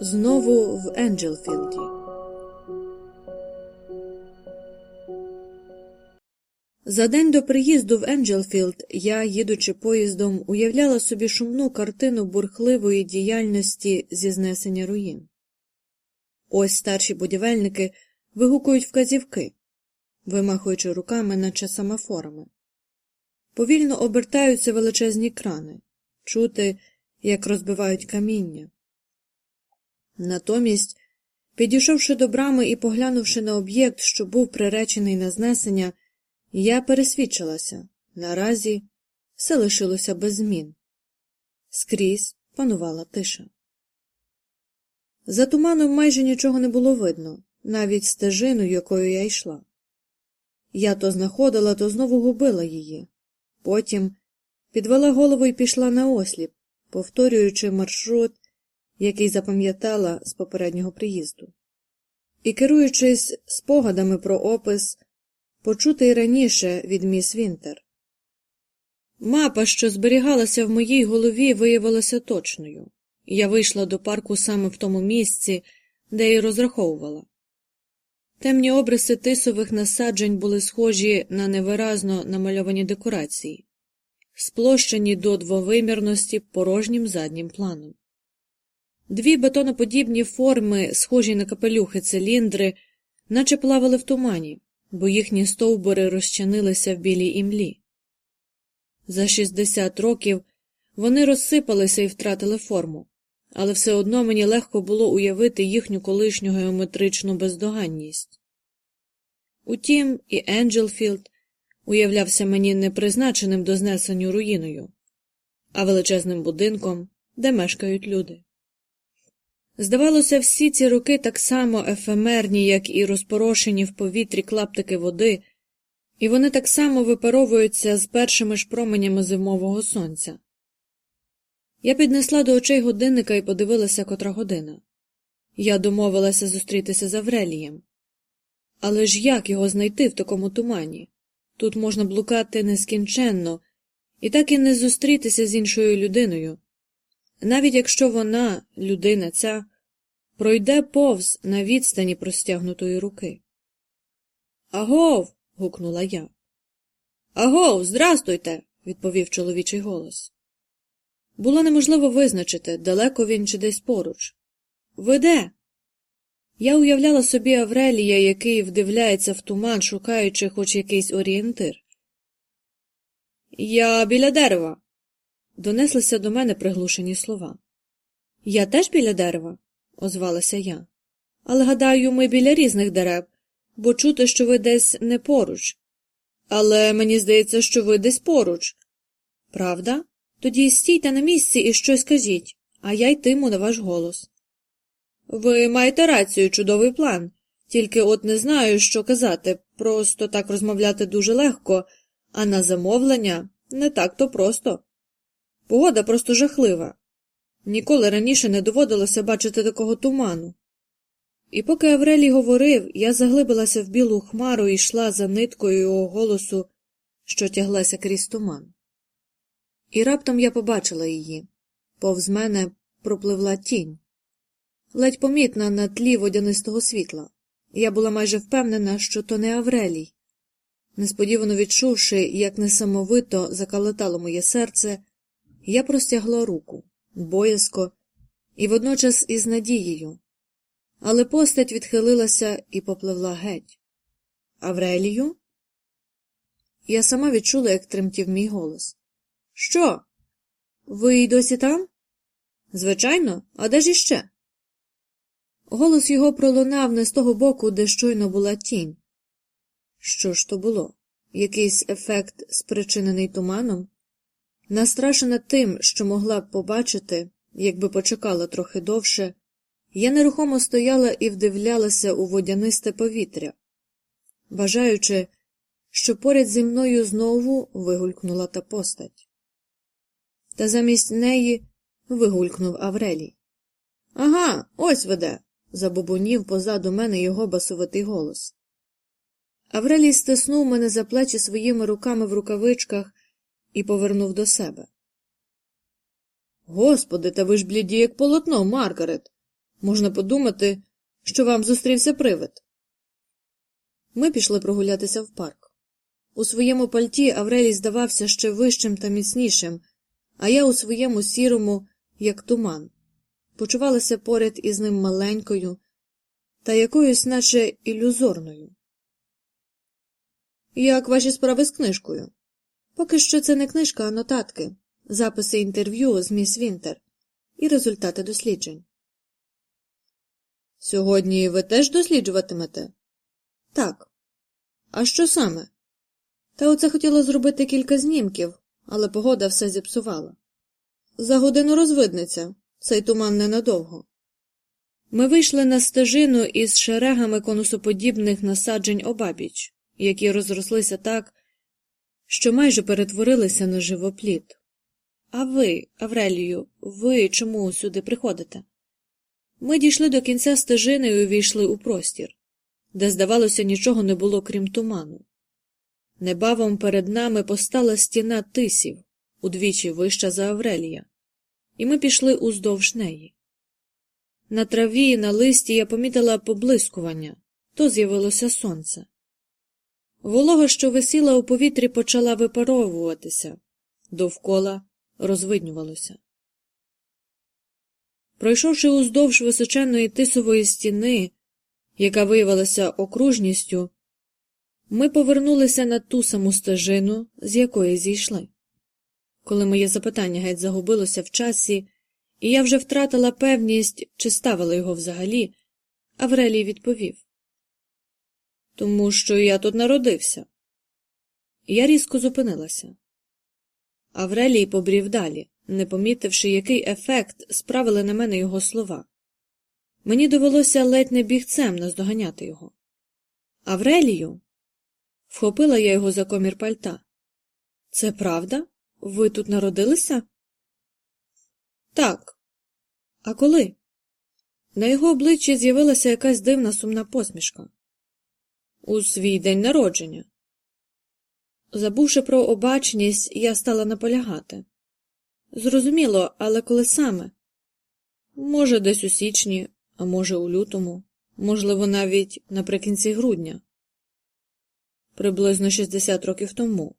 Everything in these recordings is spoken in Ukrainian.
Знову в Енджелфілді. За день до приїзду в Енджелфілд я, їдучи поїздом, уявляла собі шумну картину бурхливої діяльності зі знесення руїн. Ось старші будівельники вигукують вказівки, вимахуючи руками, наче самофорами. Повільно обертаються величезні крани, чути, як розбивають каміння. Натомість, підійшовши до брами і поглянувши на об'єкт, що був приречений на знесення, я пересвідчилася наразі все лишилося без змін. Скрізь панувала тиша. За туманом майже нічого не було видно, навіть стежину, якою я йшла. Я то знаходила, то знову губила її. Потім підвела голову і пішла на осліп, повторюючи маршрут, який запам'ятала з попереднього приїзду. І керуючись спогадами про опис, почутий раніше від міс Вінтер. Мапа, що зберігалася в моїй голові, виявилася точною. Я вийшла до парку саме в тому місці, де й розраховувала. Темні обриси тисових насаджень були схожі на невиразно намальовані декорації, сплощені до двовимірності порожнім заднім планом. Дві бетоноподібні форми, схожі на капелюхи циліндри, наче плавали в тумані, бо їхні стовбури розчинилися в білій імлі. За 60 років вони розсипалися і втратили форму, але все одно мені легко було уявити їхню колишню геометричну бездоганність. Утім, і Енджелфілд уявлявся мені не призначеним до знесенню руїною, а величезним будинком, де мешкають люди. Здавалося, всі ці роки так само ефемерні, як і розпорошені в повітрі клаптики води, і вони так само випаровуються з першими ж променями зимового сонця. Я піднесла до очей годинника і подивилася, котра година. Я домовилася зустрітися з Аврелієм. Але ж як його знайти в такому тумані? Тут можна блукати нескінченно, і так і не зустрітися з іншою людиною. Навіть якщо вона, людина ця, пройде повз на відстані простягнутої руки. Агов. гукнула я. Агов, здрастуйте, відповів чоловічий голос. Було неможливо визначити, далеко він чи десь поруч. Ви де? Я уявляла собі Аврелія, який вдивляється в туман, шукаючи хоч якийсь орієнтир. Я біля дерева. Донеслися до мене приглушені слова. Я теж біля дерева, озвалася я. Але гадаю, ми біля різних дерев, бо чути, що ви десь не поруч. Але мені здається, що ви десь поруч. Правда? Тоді стійте на місці і щось кажіть, а я йтиму на ваш голос. Ви маєте рацію, чудовий план, тільки от не знаю, що казати, просто так розмовляти дуже легко, а на замовлення не так то просто. Погода просто жахлива. Ніколи раніше не доводилося бачити такого туману. І поки Аврелій говорив, я заглибилася в білу хмару і йшла за ниткою його голосу, що тяглася крізь туман. І раптом я побачила її. Повз мене пропливла тінь, ледь помітна на тлі водянистого світла. Я була майже впевнена, що то не Аврелій. Несподівано відчувши, як несамовито закалетало моє серце, я простягла руку боязко і водночас із надією, але постать відхилилася і попливла геть. Аврелію? Я сама відчула, як тремтів мій голос. Що? Ви й досі там? Звичайно, а де ж іще? Голос його пролунав не з того боку, де щойно була тінь. Що ж то було? Якийсь ефект, спричинений туманом? Настрашена тим, що могла б побачити, якби почекала трохи довше, я нерухомо стояла і вдивлялася у водянисте повітря, бажаючи, що поряд зі мною знову вигулькнула та постать. Та замість неї вигулькнув Аврелій. Ага, ось веде. забубонів позаду мене його басовитий голос. Аврелій стиснув мене за плечі своїми руками в рукавичках і повернув до себе. Господи, та ви ж бліді, як полотно, Маргарет. Можна подумати, що вам зустрівся привид. Ми пішли прогулятися в парк. У своєму пальті Аврелій здавався ще вищим та міцнішим, а я у своєму сірому, як туман, почувалася поряд із ним маленькою та якоюсь, наче ілюзорною. Як ваші справи з книжкою? Поки що це не книжка, а нотатки, записи інтерв'ю з міс Вінтер і результати досліджень. Сьогодні ви теж досліджуватимете? Так. А що саме? Та оце хотіла зробити кілька знімків, але погода все зіпсувала. За годину розвиднеться, цей туман ненадовго. Ми вийшли на стежину із шерегами конусоподібних насаджень обабіч, які розрослися так, що майже перетворилися на живопліт. А ви, Аврелію, ви чому сюди приходите? Ми дійшли до кінця стежини і увійшли у простір, де, здавалося, нічого не було крім туману. Небавом перед нами постала стіна тисів, удвічі вища за Аврелія, і ми пішли уздовж неї. На траві і на листі я помітила поблискування, то з'явилося сонце. Волога, що висіла у повітрі, почала випаровуватися, довкола розвиднювалося. Пройшовши уздовж височенної тисової стіни, яка виявилася окружністю, ми повернулися на ту саму стежину, з якої зійшли. Коли моє запитання геть загубилося в часі, і я вже втратила певність, чи ставила його взагалі, Аврелій відповів Тому що я тут народився. Я різко зупинилася. Аврелій побрів далі, не помітивши, який ефект справили на мене його слова. Мені довелося ледь не бігцем наздоганяти його. Аврелію. Вхопила я його за комір пальта. Це правда? Ви тут народилися? Так. А коли? На його обличчі з'явилася якась дивна сумна посмішка. У свій день народження. Забувши про обачність, я стала наполягати. Зрозуміло, але коли саме? Може, десь у січні, а може, у лютому, можливо, навіть наприкінці грудня. Приблизно 60 років тому.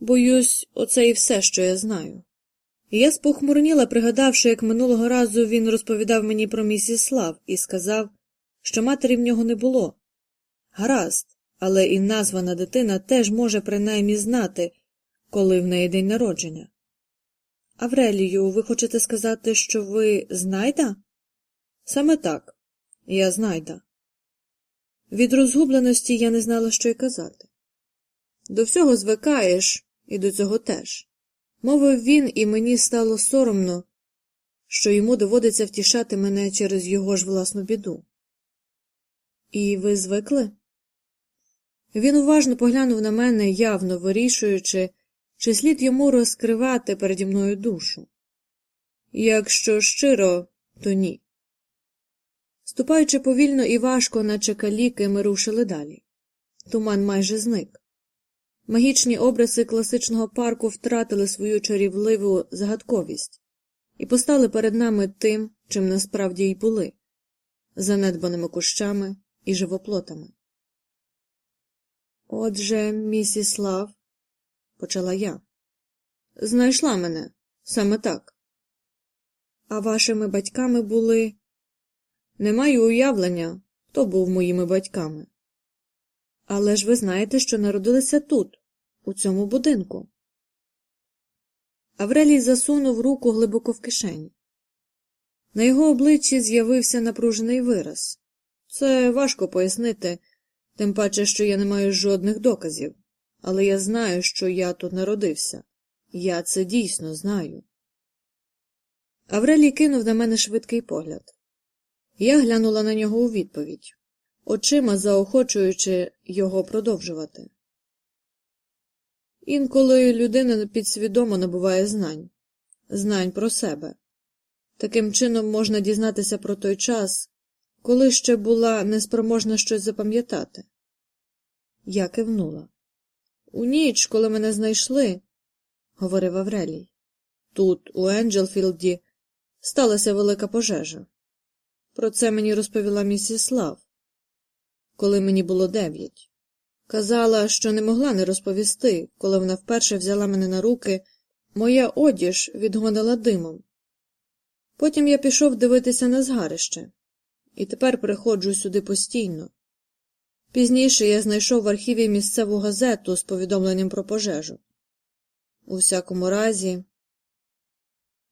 Боюсь, оце і все, що я знаю. Я спохмурніла, пригадавши, як минулого разу він розповідав мені про місіс Слав і сказав, що матері в нього не було. Гаразд, але і названа дитина теж може принаймні знати, коли в неї день народження. Аврелію, ви хочете сказати, що ви знайда? Саме так, я знайда. Від розгубленості я не знала, що й казати. До всього звикаєш, і до цього теж. Мовив він, і мені стало соромно, що йому доводиться втішати мене через його ж власну біду. І ви звикли? Він уважно поглянув на мене, явно вирішуючи, чи слід йому розкривати переді мною душу. Якщо щиро, то ні. Ступаючи повільно і важко, наче каліки, ми рушили далі. Туман майже зник. Магічні обриси класичного парку втратили свою чарівливу загадковість і постали перед нами тим, чим насправді й були занедбаними кущами і живоплотами. Отже, місіс Лав, почала я, знайшла мене саме так. А вашими батьками були. Не маю уявлення, хто був моїми батьками. Але ж ви знаєте, що народилися тут, у цьому будинку. Аврелій засунув руку глибоко в кишені. На його обличчі з'явився напружений вираз. Це важко пояснити, тим паче, що я не маю жодних доказів, але я знаю, що я тут народився. Я це дійсно знаю. Аврелій кинув на мене швидкий погляд. Я глянула на нього у відповідь, очима заохочуючи його продовжувати. Інколи людина підсвідомо набуває знань, знань про себе. Таким чином можна дізнатися про той час, коли ще була неспроможна щось запам'ятати. Я кивнула. У ніч, коли мене знайшли, говорив Аврелій. Тут, у Енджелфілді, сталася велика пожежа. Про це мені розповіла місіс Лав, коли мені було дев'ять. Казала, що не могла не розповісти, коли вона вперше взяла мене на руки, моя одіж відгонила димом. Потім я пішов дивитися на згарище, і тепер приходжу сюди постійно. Пізніше я знайшов в архіві місцеву газету з повідомленням про пожежу. У всякому разі,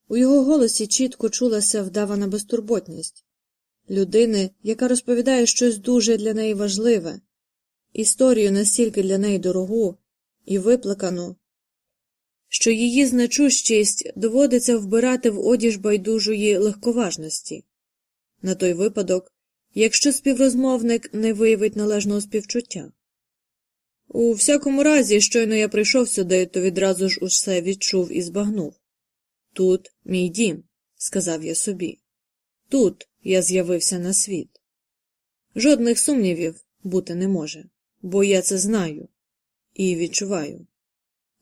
у його голосі чітко чулася вдавана безтурботність людини, яка розповідає щось дуже для неї важливе, історію настільки для неї дорогу і виплакану, що її значущість доводиться вбирати в одіж байдужої легковажності. На той випадок, якщо співрозмовник не виявить належного співчуття. У всякому разі, щойно я прийшов сюди, то відразу ж усе відчув і збагнув. Тут мій дім, сказав я собі. Тут я з'явився на світ. Жодних сумнівів бути не може, бо я це знаю і відчуваю.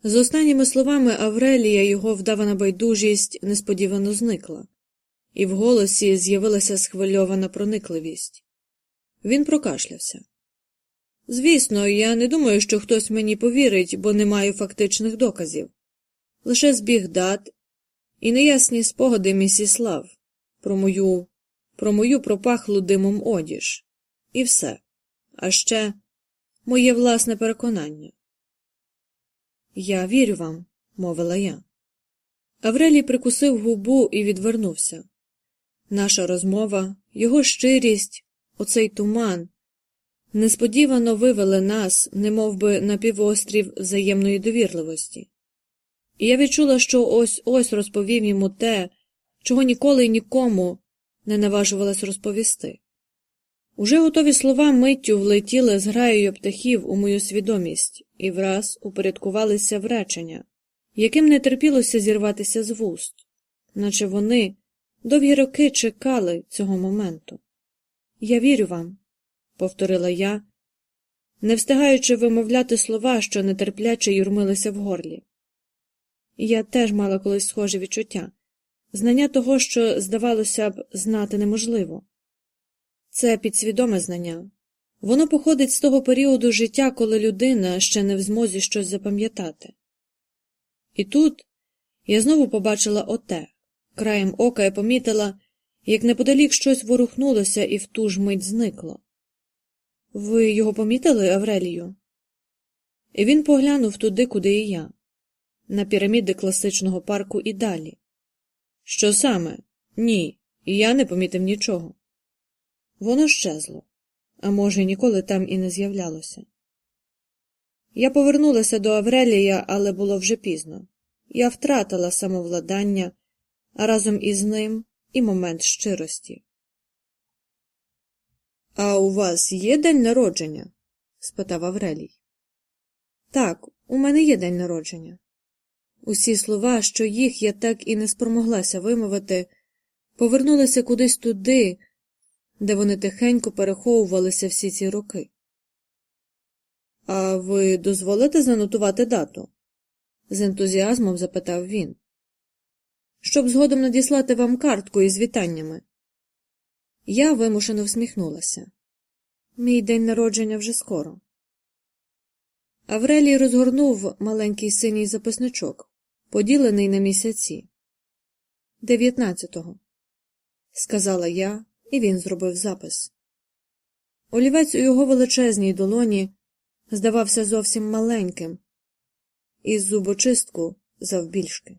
З останніми словами Аврелія його вдавана байдужість несподівано зникла, і в голосі з'явилася схвильована проникливість. Він прокашлявся. Звісно, я не думаю, що хтось мені повірить, бо не маю фактичних доказів. Лише збіг дат і неясні спогади місіс Лав про мою про мою пропахлу димом одіж. І все. А ще моє власне переконання. Я вірю вам, мовила я. Аврелій прикусив губу і відвернувся. Наша розмова, його щирість, оцей туман несподівано вивели нас, немов би на півострів взаємної довірливості. І я відчула, що ось ось розповім йому те, чого ніколи й нікому не наважувалась розповісти. Уже готові слова миттю влетіли з граєю птахів у мою свідомість і враз упорядкувалися в речення, яким не терпілося зірватися з вуст, наче вони довгі роки чекали цього моменту. Я вірю вам, повторила я, не встигаючи вимовляти слова, що нетерпляче юрмилися в горлі. Я теж мала колись схоже відчуття знання того, що, здавалося б, знати неможливо. Це підсвідоме знання. Воно походить з того періоду життя, коли людина ще не в змозі щось запам'ятати. І тут я знову побачила оте, краєм ока я помітила, як неподалік щось ворухнулося і в ту ж мить зникло. Ви його помітили, Аврелію? І він поглянув туди, куди і я, на піраміди класичного парку і далі. Що саме? Ні, я не помітив нічого. Воно щезло, а може, ніколи там і не з'являлося. Я повернулася до Аврелія, але було вже пізно. Я втратила самовладання, а разом із ним і момент щирості. А у вас є день народження? спитав Аврелій. Так, у мене є день народження. Усі слова, що їх я так і не спромоглася вимовити, повернулися кудись туди, де вони тихенько переховувалися всі ці роки. А ви дозволите занотувати дату? з ентузіазмом запитав він. Щоб згодом надіслати вам картку із вітаннями. Я вимушено всміхнулася. Мій день народження вже скоро. Аврелій розгорнув маленький синій записничок, поділений на місяці. Дев'ятнадцятого, сказала я, і він зробив запис. Олівець у його величезній долоні здавався зовсім маленьким, і зубочистку завбільшки.